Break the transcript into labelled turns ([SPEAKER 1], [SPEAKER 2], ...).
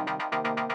[SPEAKER 1] you